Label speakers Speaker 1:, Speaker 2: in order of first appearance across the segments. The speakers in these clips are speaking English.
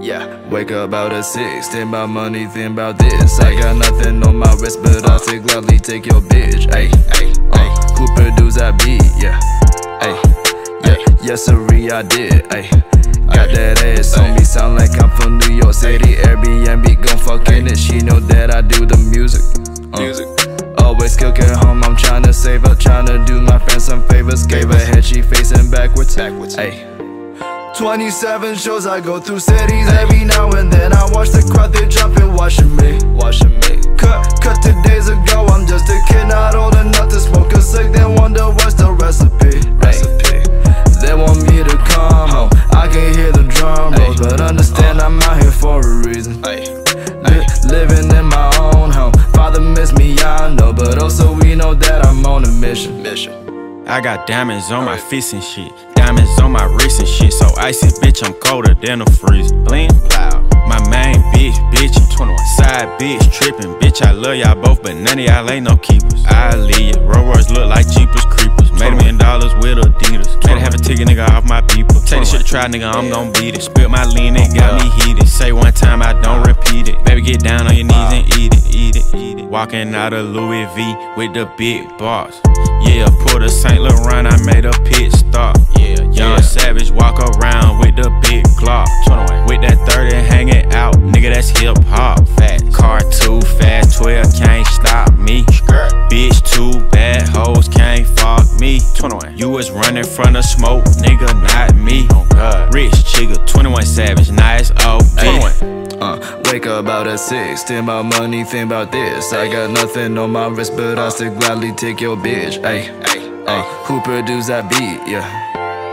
Speaker 1: Yeah, wake up about at six. Think about money, think about this. I got nothing on my wrist, but I'll still gladly take your bitch. Ayy, ayy, uh, who produced that beat? Yeah, ayy, yeah, yes, sir, I did. Ayy, got that ass on me, sound like I'm from New York City. Airbnb gon' fuck in it. She know that I do the music. Uh,
Speaker 2: Music.
Speaker 1: Always cooking home, I'm tryna save up, tryna do my friends some favors. Gave her head, she facing backwards.
Speaker 2: Backwards.
Speaker 1: Ayy. 27 shows, I go through cities every now and then. I watch the crowd, they jumping, watching me.
Speaker 2: Watching me.
Speaker 1: Cut, cut two days ago, I'm just a kid, not old enough to smoke a cig. They wonder what's the recipe.
Speaker 2: Recipe.
Speaker 1: They want me to come home. I can hear the drum rolls, but understand I'm out here for a reason.
Speaker 2: Ayy.
Speaker 1: Li- living in my own home. Father miss me, I know, but also we know that I'm on a mission.
Speaker 2: Mission.
Speaker 3: I got diamonds on my fists and shit. Diamonds on my wrist and shit. Icy, bitch, I'm colder than a freeze. Bling, loud. My main bitch, bitch, 21. Side bitch, trippin'. Bitch, I love y'all both, but none of y'all ain't no keepers. I leave ya. Roll Royce look like Jeepers Creepers. Made a million dollars with Adidas. To have a ticket, nigga, off my people. Take this shit to try, nigga, I'm gon' beat it. Spit my lean, it got me heated. Say one time, I don't repeat it. Baby, get down on your knees and eat it, eat it, eat it. Walking out of Louis V with the big boss. Yeah, pulled a St. Laurent, I made a pit 21. You was running from the smoke, nigga, not me. Rich chigga, 21 savage, nice OG. 21.
Speaker 1: Uh, wake up about at six. Think about money, think about this. I got nothing on my wrist, but I still gladly take your bitch. Ayy, uh, who produced that beat? Yeah,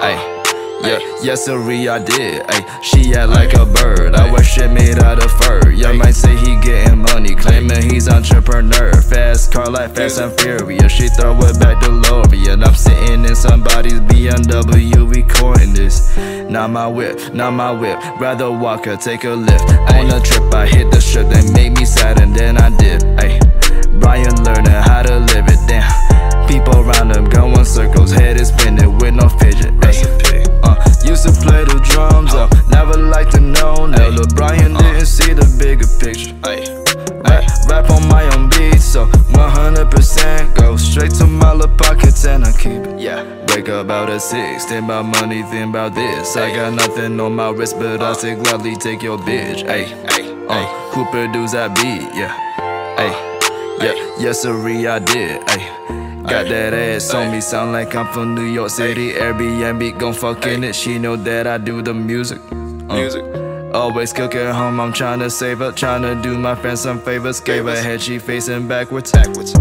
Speaker 1: ayy. Yeah, yes, sir, I did. Ayy, she act like a bird. I wear shit made out of fur. Yeah, might say he getting money, claiming he's entrepreneur. Fast car like Fast and Furious. She throw it back to Lorian. I'm sitting in somebody's BMW, recording this. Not my whip, not my whip. Rather walk or take a lift. On a trip, I hit the strip, they made me sad, and then I dip. Ayy, Brian learning how to live it. Damn, people around him going circles, head is spinning with no fidget. Ayy, uh, used to play the drums up, never liked to know. No, Brian didn't see the bigger picture. Rap, rap on my keep. Yeah, wake up about at six, think about money, think about this. I got nothing on my wrist, but I still gladly take your bitch. Ayy,
Speaker 2: Ayy.
Speaker 1: uh, who produced that beat? Yeah, ayy, yeah, yes, sir, I did. Ayy, got that ass on me, sound like I'm from New York City. Airbnb gon' fuck in it, she know that I do the music. Uh,
Speaker 2: Music.
Speaker 1: Always cooking home, I'm tryna save up, tryna do my friends some favors. Gave her head, she facing backwards.
Speaker 2: Backwards.